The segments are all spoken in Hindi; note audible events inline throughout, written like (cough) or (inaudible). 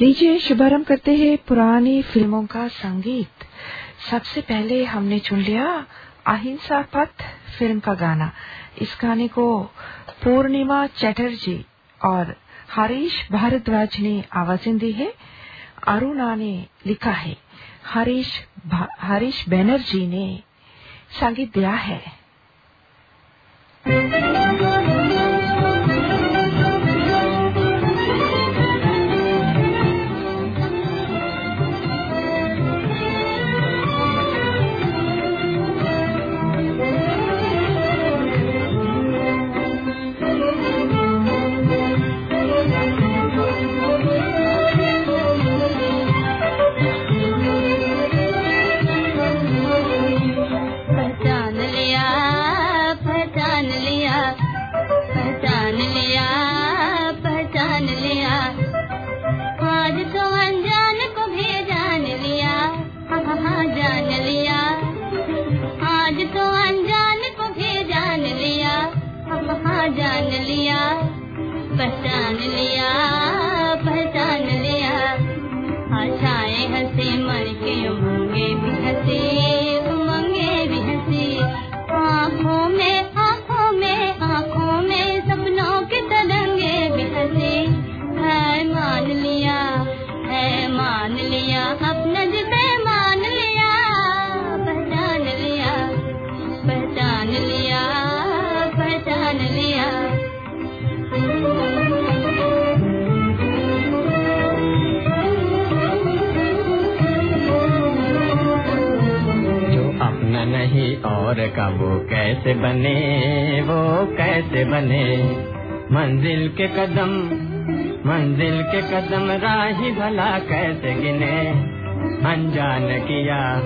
लीजिए, शुभारंभ करते हैं पुरानी फ़िल्मों का संगीत। सबसे पहले हमने चुन लिया अहिंसा पथ फ़िल्म का गाना। इस गाने को पूर्णिमा चैटर्जी और हरीश भारद्वाज ने आवाज़ें दी है। अरुणा ने लिखा है। हरीश हरीश बैनर्जी ने संगीत दिया है। और का वो कैसे बने, वो कैसे बने? मंजिल के कदम, मंजिल के कदम राही भला कैसे गिने? अनजान किया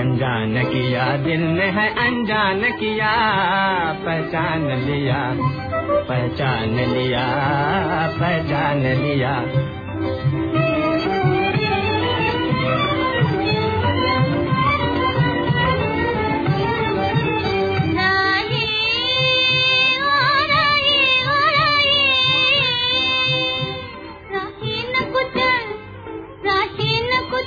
अनजान किया, दिल ने है अनजान किया, पहचान लिया पहचान लिया पहचान लिया।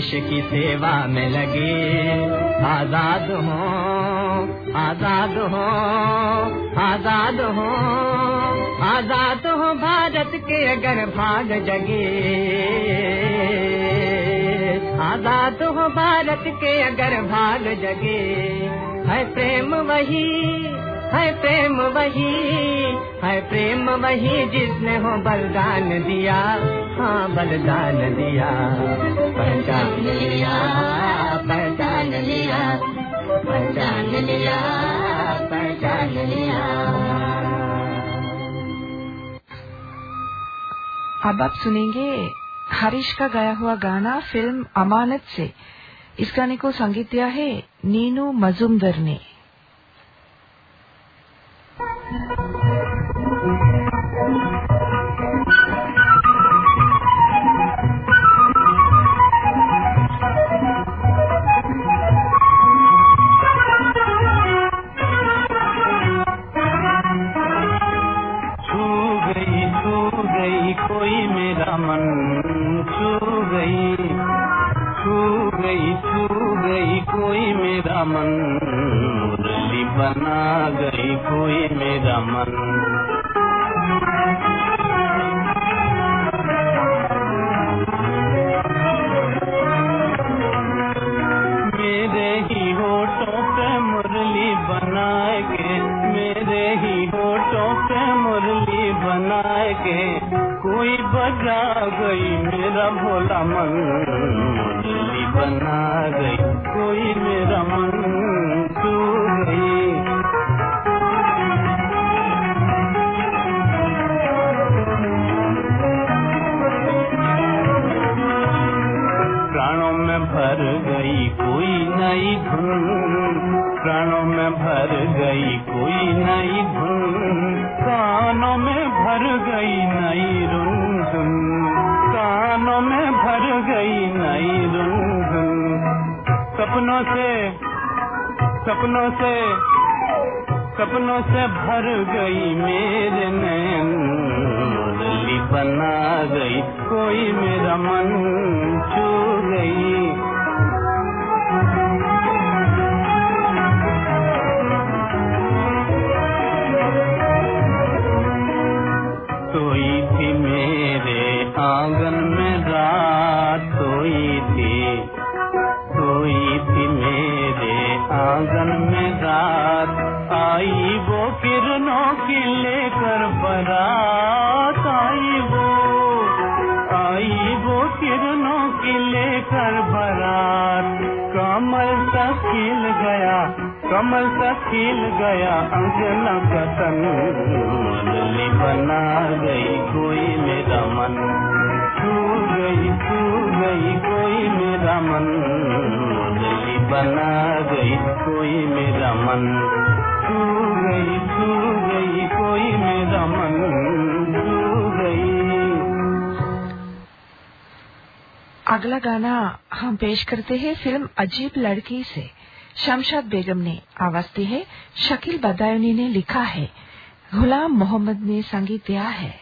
देश की सेवा में लगे। आज़ाद हो आज़ाद हो आज़ाद हो आज़ाद हो भारत के अगर भाग जगे। आज़ाद हो भारत के अगर भाग जगे। है प्रेम वही, है प्रेम वही। वही जिसने हो बलिदान दिया। हाँ बलिदान दिया। पहचान लिया पहचान लिया। पहचान लिया पहचान लिया। अब आप सुनेंगे हरीश का गाया हुआ गाना फ़िल्म अमानत से। इस गाने को संगीत दिया है नीनू मजुमदर ने। अमन छू गई छू गई छू गई, कोई मेरा मन। मुरली बना गई, कोई मेरा मन। लगा गई मेरा भोला मन मुरली बना गई। कोई मेरा मन प्राणों में भर गई कोई नई धुन। प्राणों में भर गई कोई नई धुन। कानों में भर गई नई धुन कानों में भर गई नई धुन सपनों से सपनों से सपनों से भर गई मेरे नैन। मुरली बना गई, कोई मेरा मन छू गई। आँगन में रात सोई थी सोई थी मेरे। आँगन में रात आई, वो किरणों की लेकर बरात आई वो। आई वो किरणों की लेकर बरात। कमल सा खिल गया, कमल सा खिल गया अंगना का तन बना गई कोई मेरा मन। अगला गाना हम पेश करते हैं फ़िल्म अजीब लड़की से। शमशाद बेगम ने आवाज़ दी है, शकील बदायूनी ने लिखा है, गुलाम मोहम्मद ने संगीत दिया है।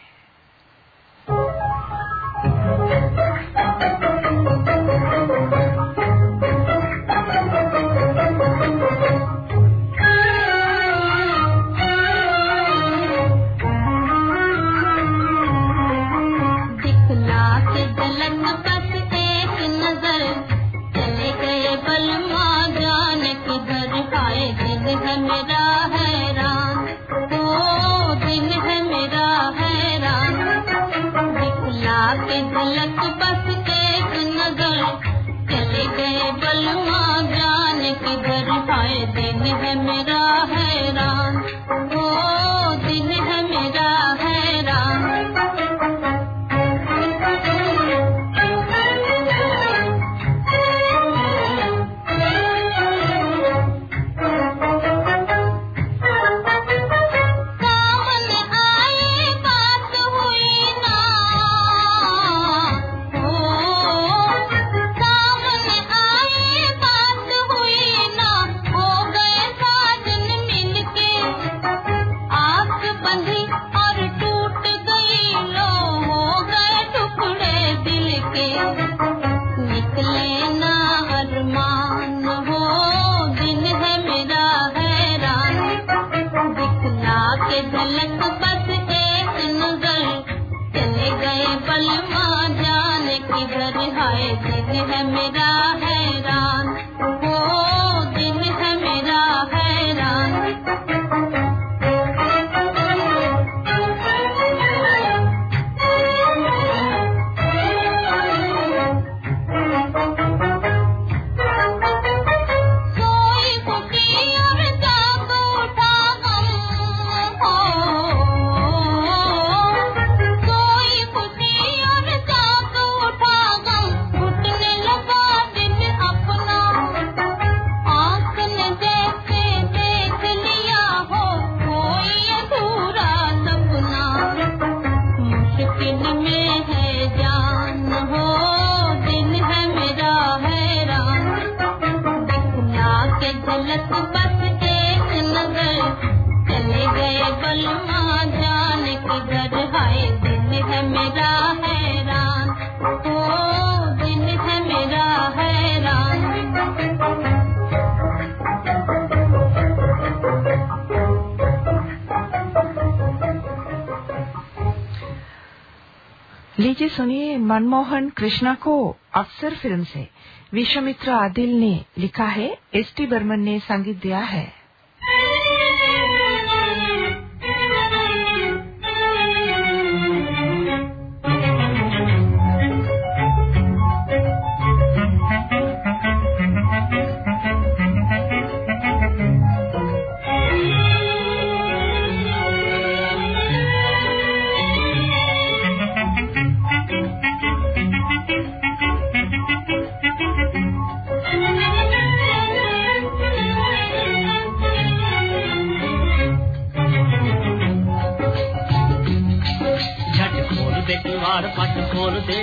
लीजिए सुनिए मनमोहन कृष्णा को अफसर फ़िल्म से विश्वमित्र आदिल ने लिखा है, एस टी बर्मन ने संगीत दिया है। खोल दे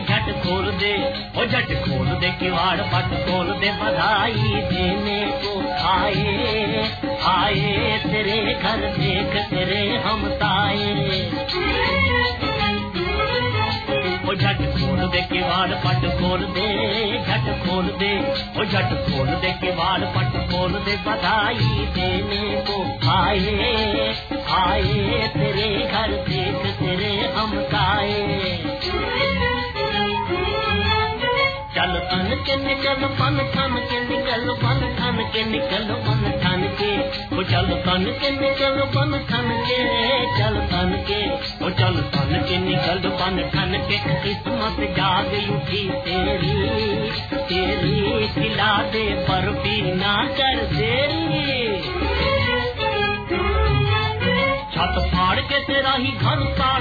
झट खोल दे। ओ झट खोल दे किवाड़ पट खोल दे बधाई देने को आए। तेरे घर तेरे हम ताए ओ झट खोल दे किवाड़ पट खोल दे, झट खोल दे। ओ झट खोल दे किवाड़ पट खोल दे, बधाई देने को आए आए तेरे घर देख, तेरे हम काए तन के निकल पन ठन के निकल पन ठन के निकल पन ठन के। ओ चल तन के निकल पन ठन के, चल तन के। ओ चल तन के निकल पन ठन के, किस्मत जाग उठी तेरी तेरी खिला दे पर भी ना कर देरी। छत फाड़ के तेरा ही घर के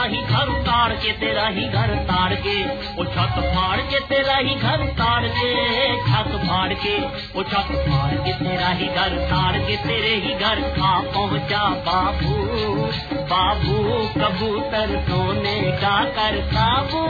तेरा ही घर ताड़ के, तेरा ही घर ताड़ के, वो छत फाड़ के, तेरा ही घर ताड़ के, छत फाड़ के, वो छत फाड़ के, तेरा ही घर ताड़ के, तेरे ही घर आ पहुँचा बाबू बाबू कबूतर सोने का कर काबू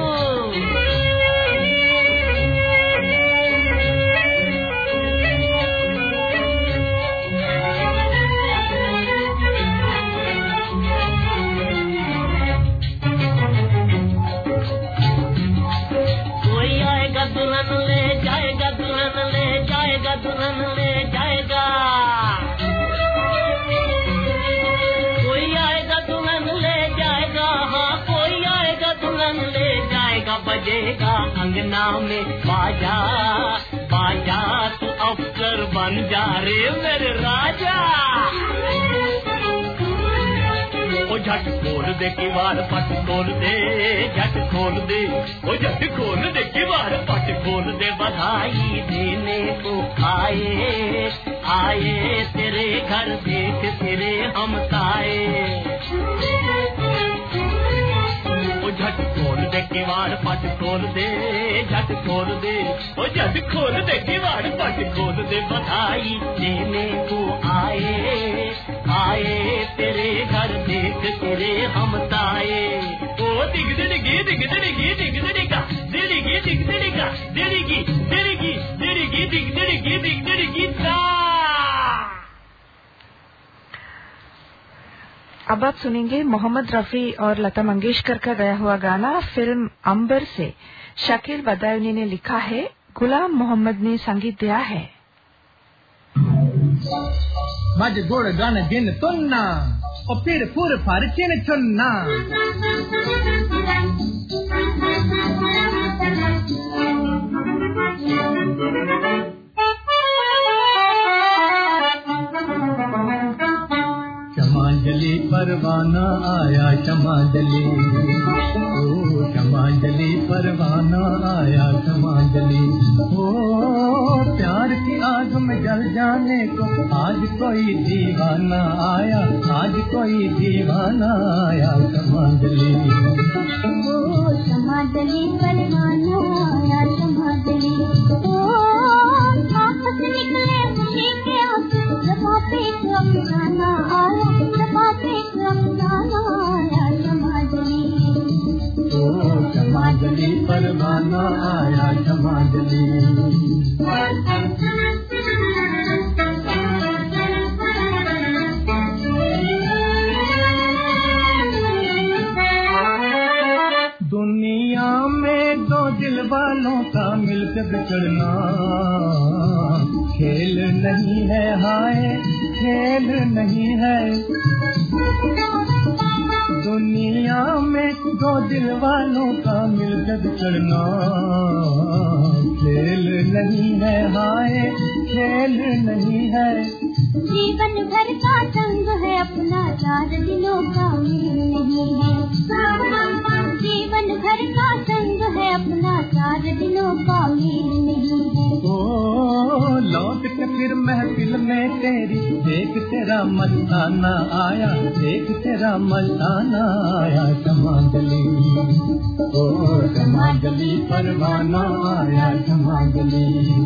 बजेगा अंगना में बाजा। बाजा तू अफसर बन जा रे मेरे राजा। ओ झट खोल दे किवाड़ पट खोल दे, झट खोल दे। ओ झट खोल दे किवाड़ पट खोल दे। बधाई देने को आए आए तेरे घर देख तेरे हम ताए। ओ झट खोल किवाड़ पट खोल दे झट खोल दे ओ झट खोल दे किवाड़ पट खोल दे बधाई देने को आए आए तेरे घर देख तेरे हम ताए ओ दिग दिड़गी दिग दिड़गी दिग दिड़गा दिड़गी दिग दिड़गा दिड़गी अब आप सुनेंगे मोहम्मद रफी और लता मंगेशकर का गाया हुआ गाना फ़िल्म अंबर से। शकील बदायूनी ने लिखा है गुलाम मोहम्मद ने संगीत दिया है। मज गुड़ गन गिन तुन्ना और फिर फुर फर चिन चुन्ना। (laughs) चमांजलि परवाना आया चमांजलि ओ चमांजलि परवाना आया चमांजलि ओ, प्यार की आग में जल जाने को आज कोई दीवाना आया, आज कोई दीवाना आया चमांजलि समादली परवाना आया समादली ओ चमांजलि परवाना आया चमांजलि दुनिया में दो दिल वालों का मिलकर बिछड़ना। खेल नहीं है, हाय, खेल नहीं है। दुनिया में दो दिल वालों का मिलकर चढ़ना। खेल नहीं है, हाय, खेल नहीं है। जीवन भर का संग है, अपना चार दिनों का मेल नहीं है। भर का संग है अपना चार दिनों का नहीं ओ लौट के फिर महफिल में तेरी देख तेरा मस्ताना आया देख तेरा मस्ताना आया समांजलि। ओ समांजलि परवाना आया समांजलि।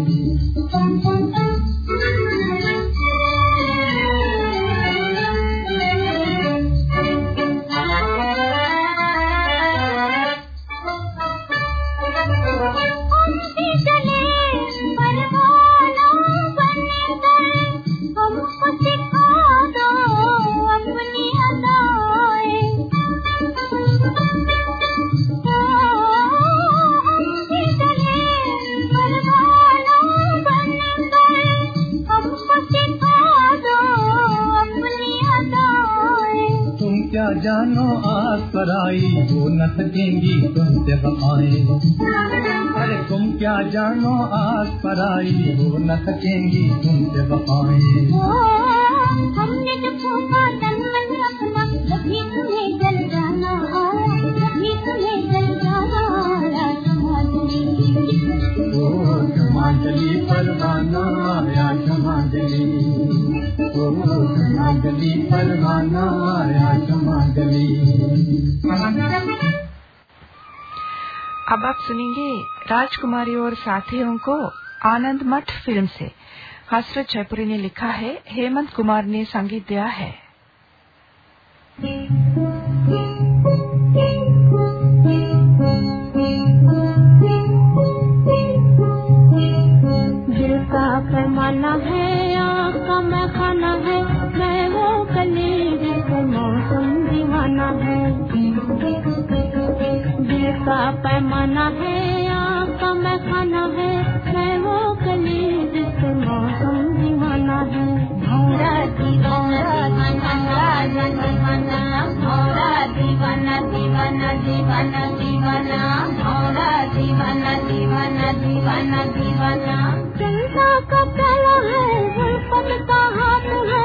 बपाए अरे तुम क्या जानो आस पर आई वो न सकेंगी तुमसे बपाए हमने जो फूका तन मन अपना कभी तुम्हें जल जाना कभी तुम्हें जल जाना ओ क्षमांजलि परवाना आया क्षमांजलि ओ परवाना आया क्षमांजलि अब आप सुनेंगे राजकुमारी और साथियों को आनंद मठ फ़िल्म से। हसरत जयपुरी ने लिखा है, हेमंत कुमार ने संगीत दिया है। मौसम दीवाना है। का पैमाना है, आँख का मैं खाना है, मैं वो कली जिसको मौसम दीवाना है। भौरा दीवाना दीवाना दीवाना भौरा दीवाना दीवाना भौरा दीवाना दीवाना दीवाना दीवाना चिंता का प्याला है का हाथ है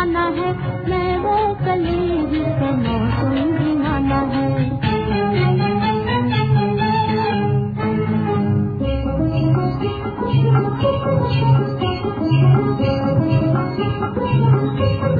जमाना है। मैं वो कली जिसे मौसम दीवाना है। सीने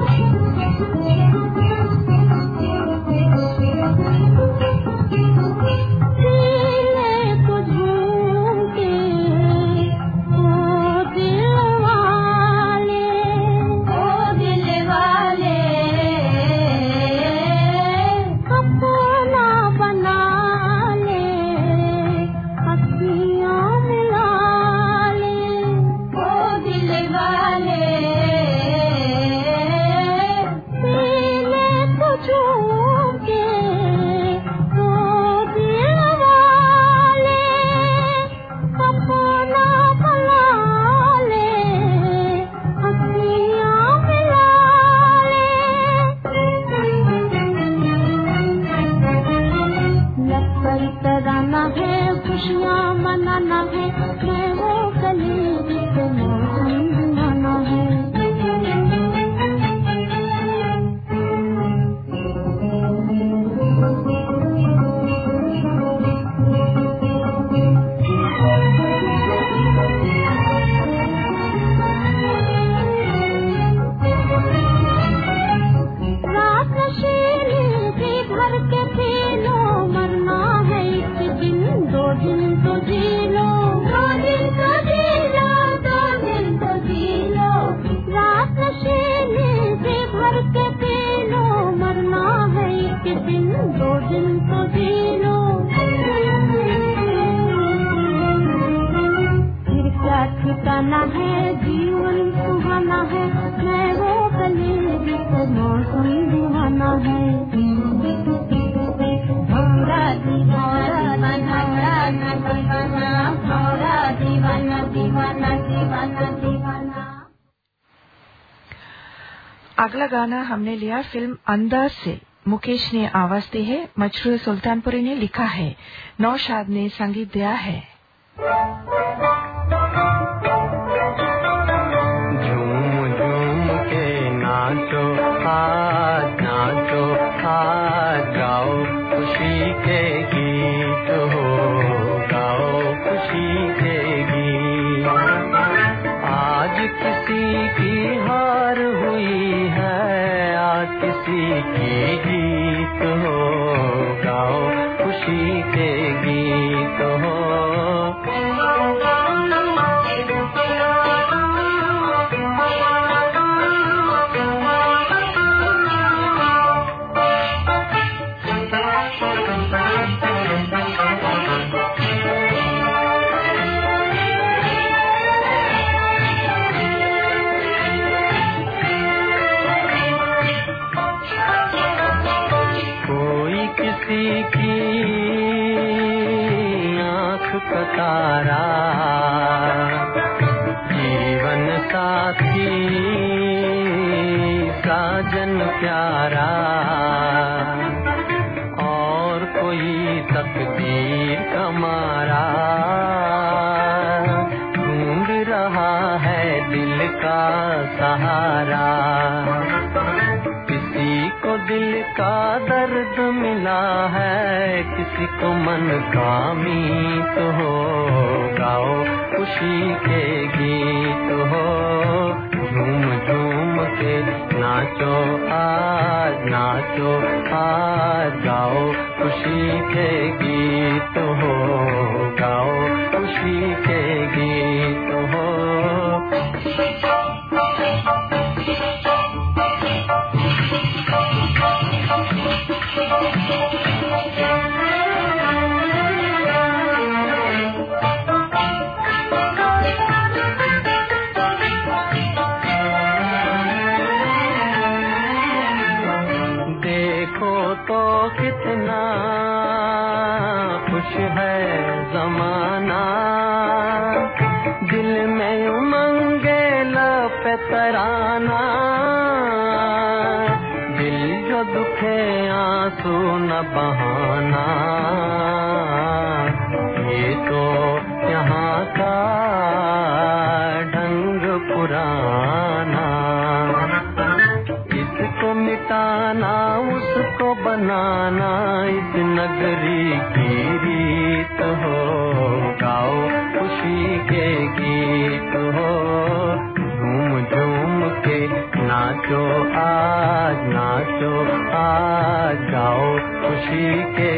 खुशियाँ मनाना है मैं वो गली जिसको है, जीवन सुहाना है मैं वो कली मौसम है। अगला गाना हमने लिया फ़िल्म अंदाज से। मुकेश ने आवाज़ दी है मछरू सुल्तानपुरी ने लिखा है, नौशाद ने संगीत दिया है। आज के जीत हो गाओ खुशी के गीत हो। तारा जीवन साथी साजन प्यारा। और कोई तकदीर कमारा ढूंढ रहा है दिल का सहारा। को दिल का दर्द मिला है, किसी को मन कामी तो हो। खुशी के गीत हो। झूम झूम के नाचो, आज नाचो, आज गाओ। खुशी के गीत हो, गाओ। खुशी तो कितना खुश है जमाना। दिल में उमंगे लपतराना। दिल जो दुखे आँसू न बहाना। बनाना इस नगरी की रीत हो। गाओ खुशी के गीत हो। झूम झूम के नाचो आज नाचो आज। गाओ खुशी के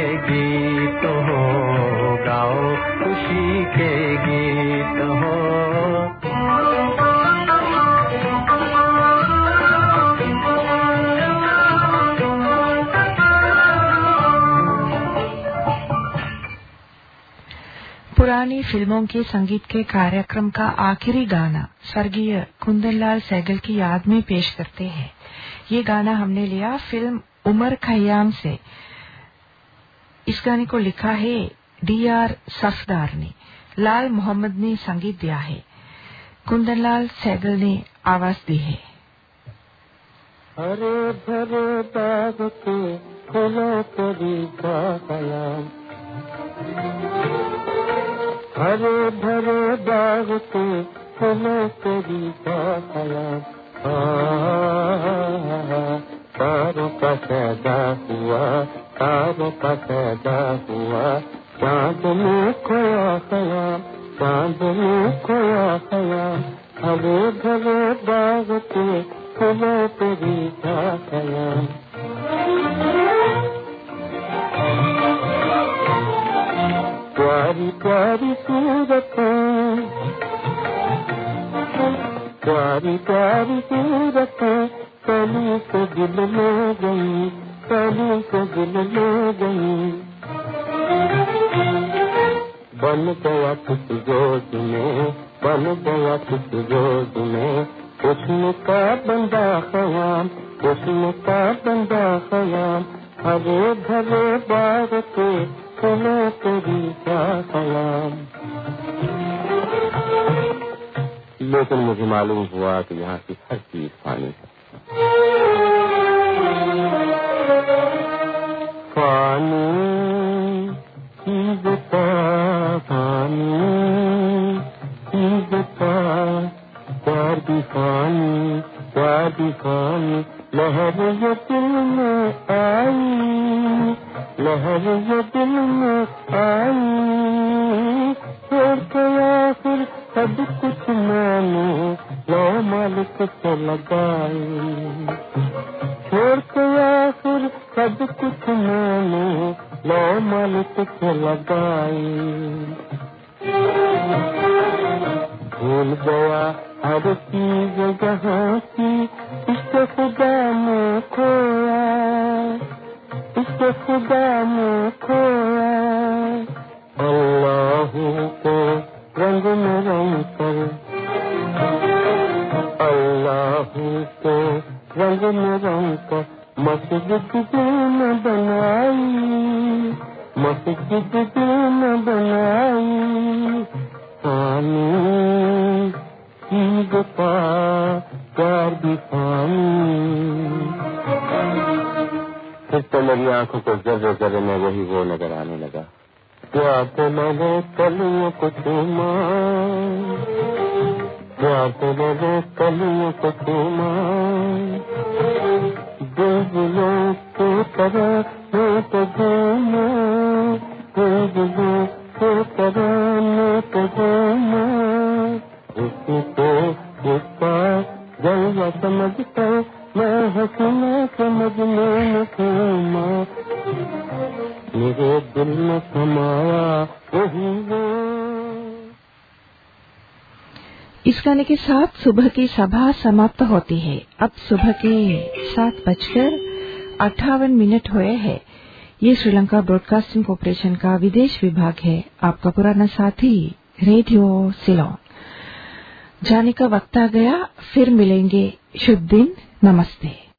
फ़िल्मों के संगीत के कार्यक्रम का आखिरी गाना स्वर्गीय कुंदनलाल सहगल की याद में पेश करते हैं। ये गाना हमने लिया फ़िल्म उमर खयाम से। इस गाने को लिखा है डी आर सफदार ने। लाल मोहम्मद ने संगीत दिया है। कुंदनलाल सहगल ने आवाज़ दी है। हरे भरे बाग के फूलों करी का कलाम हरे भरे बाग के फूलों करी का कलाम तारों का पैदा हुआ तारों का पैदा हुआ चांद में खोया कलाम हरे भरे बाग के फूलों करी का प्यारी प्यारी सूरत। प्यारी प्यारी सूरत कली से दिल में गई कली से दिल में गई। बन गया किस गोद में, बन गया किस गोद में। उसने का बंदा खयाम, उसने का बंदा खयाम। हरे भरे बार के फूलों तेरी का खयाम लेकिन मुझे मालूम हुआ कि यहाँ की हर चीज़ फानी है। फानी चीज़ का फानी चीज़ का प्यार भी फानी प्यार भी फानी लहर ये दिल में आई दिल में आई छोड़ के आखिर सब कुछ मैंने लो मालिक से लगाई आखिर सब कुछ मैंने लो मालिक से लगाई भूल गया हर चीज़ जहाँ की इसके खुदा में खोया इसके खुदा में खोया। अल्लाह को रंग में रंग कर अल्लाह को रंग में रंग कर मस्जिद न बनाई मस्जिद न बनाई पानी की गुफा, प्यार भी पानी फिर तो मेरी आँखों को जर्रे जर्रे में वही वो नज़र आने लगा। प्यार तो मैंने कलियों को चूमा प्यार तो मैंने कलियों को चूमा दिलों की तरह मैं तो दिलों की तरह मैं तो घूमा। इसी को जिसका समझता मैं हंसना समझने में मेरे दिल में समाया वही वो इस गाने के साथ सुबह की सभा समाप्त होती है। अब सुबह के सात बजकर अट्ठावन मिनट हुए हैं। ये श्रीलंका ब्रॉडकास्टिंग कॉरपोरेशन का विदेश विभाग है। आपका पुराना साथी, रेडियो सिलोन। जाने का वक्त आ गया। फिर मिलेंगे। शुभ दिन। नमस्ते।